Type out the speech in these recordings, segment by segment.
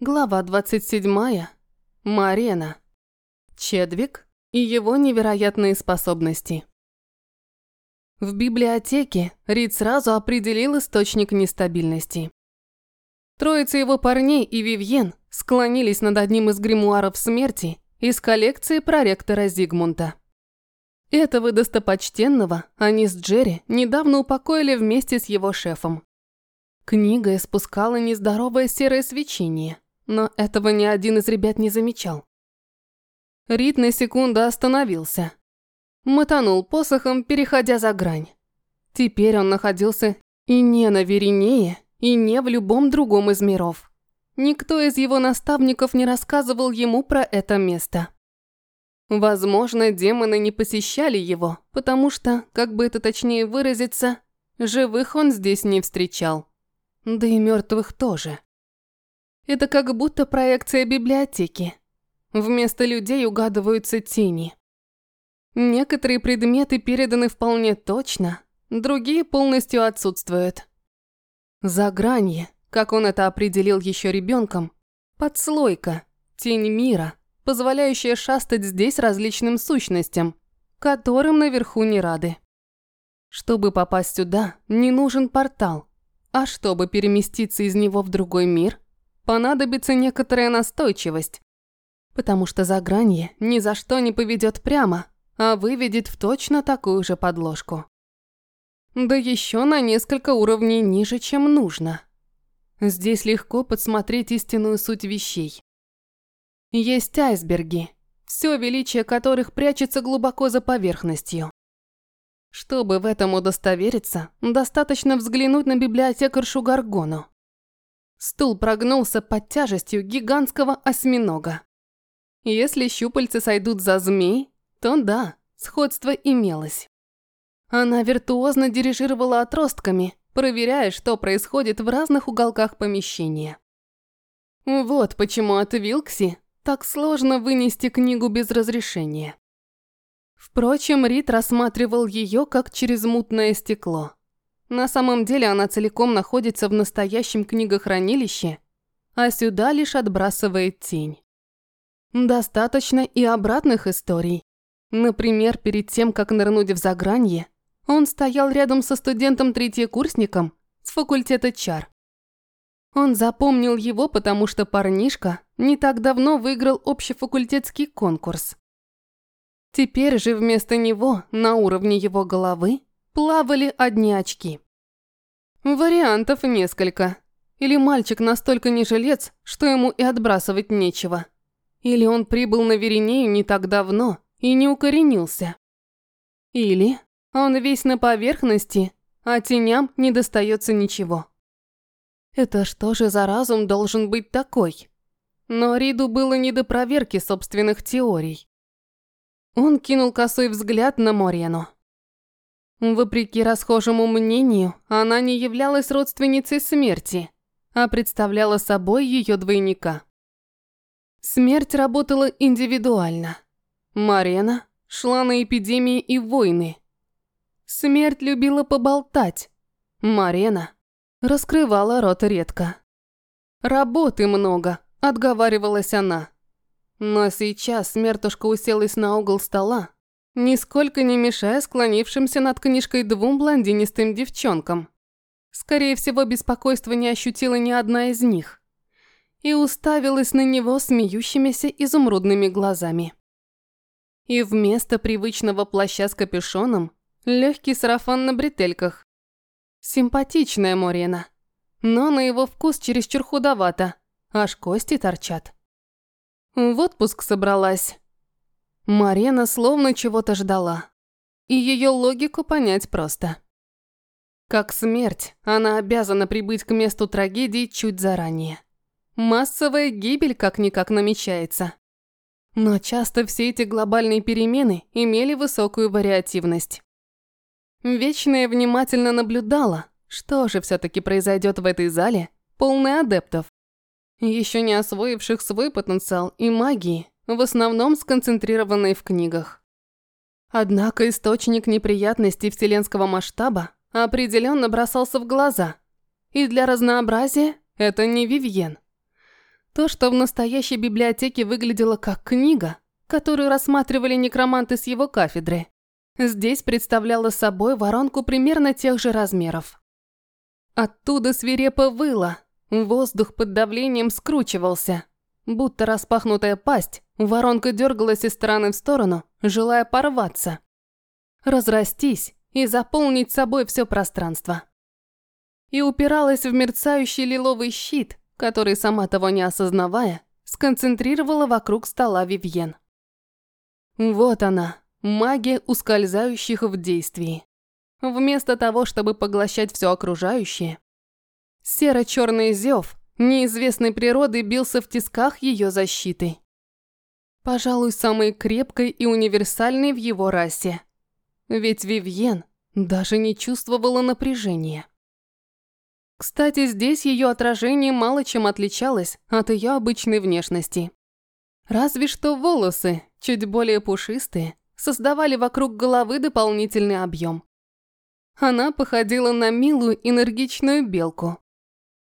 Глава 27. Марена. Чедвик и его невероятные способности. В библиотеке Рид сразу определил источник нестабильности. Троица его парней и Вивьен склонились над одним из гримуаров смерти из коллекции проректора Зигмунта. Этого достопочтенного они с Джерри недавно упокоили вместе с его шефом. Книга испускала нездоровое серое свечение – но этого ни один из ребят не замечал. Рид на секунду остановился. Мотанул посохом, переходя за грань. Теперь он находился и не на Веринее, и не в любом другом из миров. Никто из его наставников не рассказывал ему про это место. Возможно, демоны не посещали его, потому что, как бы это точнее выразиться, живых он здесь не встречал. Да и мертвых тоже. Это как будто проекция библиотеки. Вместо людей угадываются тени. Некоторые предметы переданы вполне точно, другие полностью отсутствуют. Загранье, как он это определил еще ребенком, подслойка, тень мира, позволяющая шастать здесь различным сущностям, которым наверху не рады. Чтобы попасть сюда, не нужен портал, а чтобы переместиться из него в другой мир – понадобится некоторая настойчивость, потому что загранье ни за что не поведет прямо, а выведет в точно такую же подложку. Да еще на несколько уровней ниже, чем нужно. Здесь легко подсмотреть истинную суть вещей. Есть айсберги, все величие которых прячется глубоко за поверхностью. Чтобы в этом удостовериться, достаточно взглянуть на библиотекаршу Гаргону. Стул прогнулся под тяжестью гигантского осьминога. Если щупальца сойдут за змей, то да, сходство имелось. Она виртуозно дирижировала отростками, проверяя, что происходит в разных уголках помещения. Вот почему от Вилкси так сложно вынести книгу без разрешения. Впрочем, Рид рассматривал ее как через мутное стекло. На самом деле она целиком находится в настоящем книгохранилище, а сюда лишь отбрасывает тень. Достаточно и обратных историй. Например, перед тем, как нырнуть в загранье, он стоял рядом со студентом-третьекурсником с факультета чар. Он запомнил его, потому что парнишка не так давно выиграл общефакультетский конкурс. Теперь же вместо него, на уровне его головы, плавали одни очки. Вариантов несколько. Или мальчик настолько не жилец, что ему и отбрасывать нечего. Или он прибыл на Веринею не так давно и не укоренился. Или он весь на поверхности, а теням не достается ничего. Это что же за разум должен быть такой? Но Риду было не до проверки собственных теорий. Он кинул косой взгляд на Морену. Вопреки расхожему мнению, она не являлась родственницей смерти, а представляла собой ее двойника. Смерть работала индивидуально. Марена шла на эпидемии и войны. Смерть любила поболтать. Марена раскрывала рот редко. «Работы много», – отговаривалась она. Но сейчас смертушка уселась на угол стола, нисколько не мешая склонившимся над книжкой двум блондинистым девчонкам. Скорее всего, беспокойство не ощутила ни одна из них. И уставилась на него смеющимися изумрудными глазами. И вместо привычного плаща с капюшоном легкий сарафан на бретельках. Симпатичная Морена. Но на его вкус чересчур худовато, аж кости торчат. В отпуск собралась. Марена словно чего-то ждала. И ее логику понять просто. Как смерть, она обязана прибыть к месту трагедии чуть заранее. Массовая гибель как-никак намечается. Но часто все эти глобальные перемены имели высокую вариативность. Вечная внимательно наблюдала, что же все-таки произойдет в этой зале, полной адептов, еще не освоивших свой потенциал и магии, в основном сконцентрированные в книгах. Однако источник неприятностей вселенского масштаба определенно бросался в глаза. И для разнообразия это не Вивьен. То, что в настоящей библиотеке выглядело как книга, которую рассматривали некроманты с его кафедры, здесь представляло собой воронку примерно тех же размеров. Оттуда свирепо выло, воздух под давлением скручивался, будто распахнутая пасть, воронка дергалась из стороны в сторону, желая порваться, разрастись и заполнить собой все пространство. И упиралась в мерцающий лиловый щит, который, сама того не осознавая, сконцентрировала вокруг стола Вивьен. Вот она, магия ускользающих в действии. Вместо того, чтобы поглощать все окружающее, серо-черный зев неизвестной природы бился в тисках ее защиты. Пожалуй, самой крепкой и универсальной в его расе. Ведь Вивьен даже не чувствовала напряжения. Кстати, здесь ее отражение мало чем отличалось от ее обычной внешности. Разве что волосы, чуть более пушистые, создавали вокруг головы дополнительный объем. Она походила на милую энергичную белку.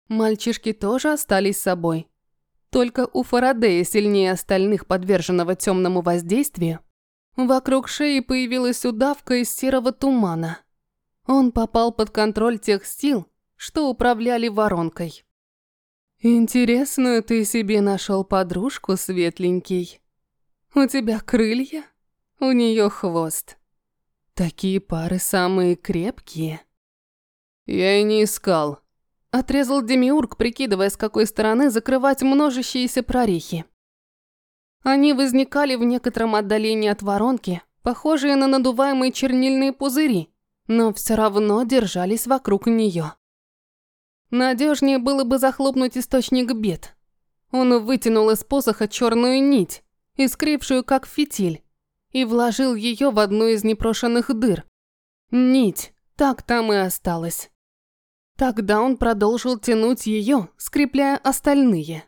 Мальчишки тоже остались собой. Только у Фарадея, сильнее остальных подверженного темному воздействию, вокруг шеи появилась удавка из серого тумана. Он попал под контроль тех сил, что управляли воронкой. «Интересную ты себе нашел подружку, светленький. У тебя крылья, у нее хвост. Такие пары самые крепкие». «Я и не искал», – отрезал Демиург, прикидывая, с какой стороны закрывать множащиеся прорехи. Они возникали в некотором отдалении от воронки, похожие на надуваемые чернильные пузыри, но все равно держались вокруг нее. Надежнее было бы захлопнуть источник бед. Он вытянул из посоха черную нить, искрившую как фитиль, и вложил ее в одну из непрошенных дыр. Нить так там и осталась. Тогда он продолжил тянуть ее, скрепляя остальные.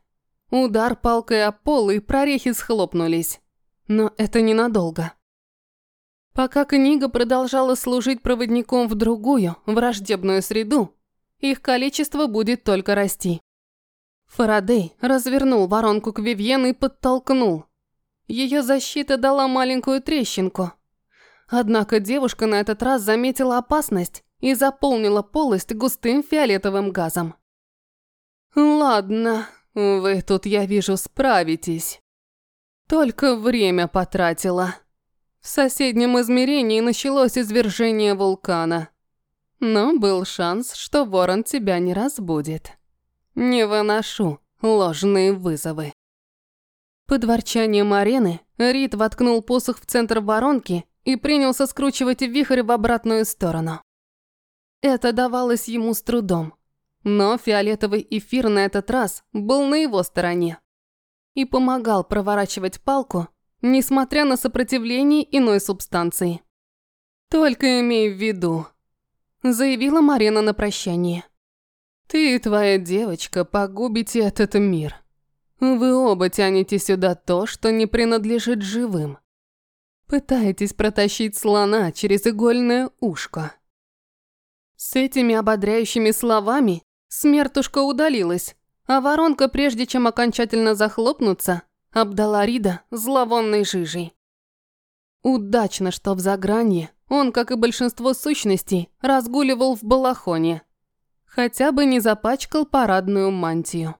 Удар палкой о пол, и прорехи схлопнулись. Но это ненадолго. Пока книга продолжала служить проводником в другую, враждебную среду, их количество будет только расти. Фарадей развернул воронку к Вивьен и подтолкнул. Ее защита дала маленькую трещинку. Однако девушка на этот раз заметила опасность и заполнила полость густым фиолетовым газом. «Ладно, вы тут, я вижу, справитесь. Только время потратила. В соседнем измерении началось извержение вулкана. Но был шанс, что ворон тебя не разбудит. Не выношу ложные вызовы. Под ворчанием арены Рид воткнул посох в центр воронки и принялся скручивать вихрь в обратную сторону. Это давалось ему с трудом. Но фиолетовый эфир на этот раз был на его стороне и помогал проворачивать палку, несмотря на сопротивление иной субстанции. Только имей в виду, заявила Марина на прощание. «Ты и твоя девочка погубите этот мир. Вы оба тянете сюда то, что не принадлежит живым. Пытаетесь протащить слона через игольное ушко». С этими ободряющими словами смертушка удалилась, а воронка, прежде чем окончательно захлопнуться, обдала Рида зловонной жижей. Удачно, что в загранье он, как и большинство сущностей, разгуливал в балахоне. Хотя бы не запачкал парадную мантию.